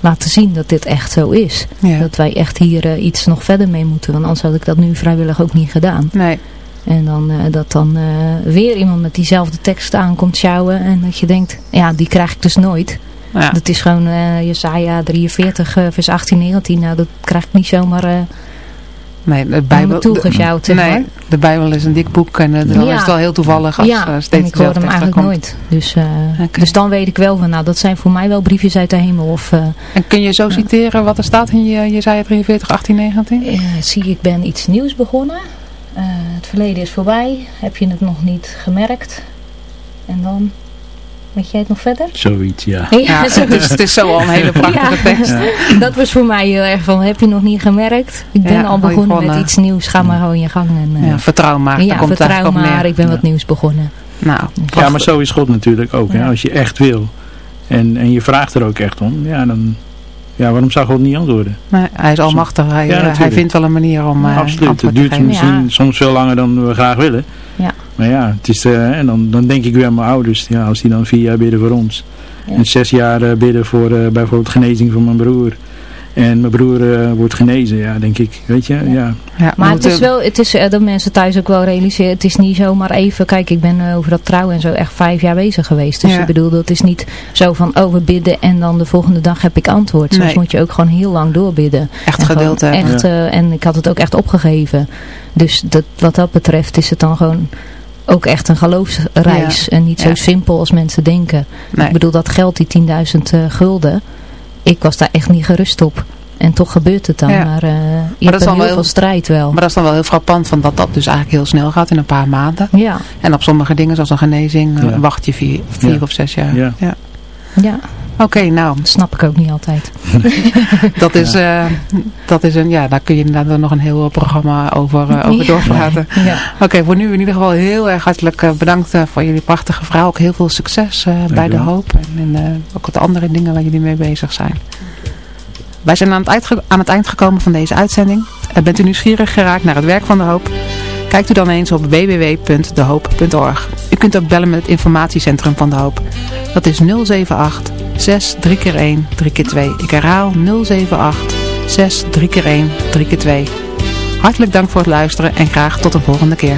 laten zien dat dit echt zo is. Dat wij echt hier uh, iets nog verder mee moeten. Want anders had ik dat nu vrijwillig ook niet gedaan. Nee. En dan uh, dat dan uh, weer iemand met diezelfde tekst aankomt sjouwen. En dat je denkt, ja die krijg ik dus nooit. Ja. Dat is gewoon Jesaja 43 vers 18, 19. Nou dat krijg ik niet zomaar Nee, de Bijbel, nee, maar. de Bijbel is een dik boek en uh, dan is het wel heel toevallig als ja, uh, steeds ik hoor hem eigenlijk komt. nooit. Dus, uh, okay. dus dan weet ik wel van, nou dat zijn voor mij wel briefjes uit de hemel. Of, en kun je zo citeren wat er staat in je Jezaja 43, 18, 19? zie, ik ben iets nieuws begonnen. het verleden is voorbij. Heb je het nog niet gemerkt? En dan... Weet jij het nog verder? Zoiets, ja. ja, het, is, het is zo al een hele prachtige tekst. Ja. Dat was voor mij heel erg van, heb je nog niet gemerkt? Ik ben al begonnen met iets nieuws, ga maar gewoon je gang. En, uh, ja, vertrouw maar. Ja, komt vertrouw maar, ik ben wat nieuws begonnen. Nou, ja, maar zo is God natuurlijk ook. Hè? Als je echt wil en, en je vraagt er ook echt om, ja, dan, ja, waarom zou God niet antwoorden? Nee, hij is almachtig. Hij, ja, hij vindt wel een manier om uh, Absoluut. Het duurt misschien soms veel langer dan we graag willen. Ja. Maar ja, het is, uh, en dan, dan denk ik weer aan mijn ouders. Ja, als die dan vier jaar bidden voor ons. En zes jaar uh, bidden voor bijvoorbeeld genezing van mijn broer. En mijn broer wordt genezen, ja, denk ik. Weet je, ja. ja. ja maar het is wel, het is dat mensen thuis ook wel realiseren. Het is niet zomaar even, kijk, ik ben over dat trouwen en zo echt vijf jaar bezig geweest. Dus ik bedoel, dat is niet zo van, oh, we bidden en dan de volgende dag heb ik antwoord. Soms nee. moet je ook gewoon heel lang doorbidden. Echt geduld hebben. Echt, en ik had het ook echt opgegeven. Dus dat, wat dat betreft is het dan gewoon ook echt een geloofsreis. En niet zo simpel als mensen denken. Ik bedoel, dat geld, die 10.000 uh, gulden. Ik was daar echt niet gerust op. En toch gebeurt het dan. Ja. Maar uh, je maar hebt heel, heel veel strijd wel. Maar dat is dan wel heel frappant. Van dat dat dus eigenlijk heel snel gaat in een paar maanden. Ja. En op sommige dingen zoals een genezing ja. wacht je vier, vier of zes jaar. Ja. ja. Oké, okay, nou. Dat snap ik ook niet altijd. dat, is, ja. Uh, dat is een, ja, daar kun je inderdaad nog een heel programma over, uh, over ja. doorpraten. Ja. Oké, okay, voor nu in ieder geval heel erg hartelijk uh, bedankt voor jullie prachtige verhaal. Ook heel veel succes bij De Hoop. En in, ook de andere dingen waar jullie mee bezig zijn. Wij zijn aan het, eind, aan het eind gekomen van deze uitzending. bent u nieuwsgierig geraakt naar het werk van De Hoop? Kijkt u dan eens op www.dehoop.org. U kunt ook bellen met het informatiecentrum van De Hoop. Dat is 078 6 3 keer 1 3 keer 2. Ik herhaal 078 6 3 keer 1 3 keer 2. Hartelijk dank voor het luisteren en graag tot de volgende keer.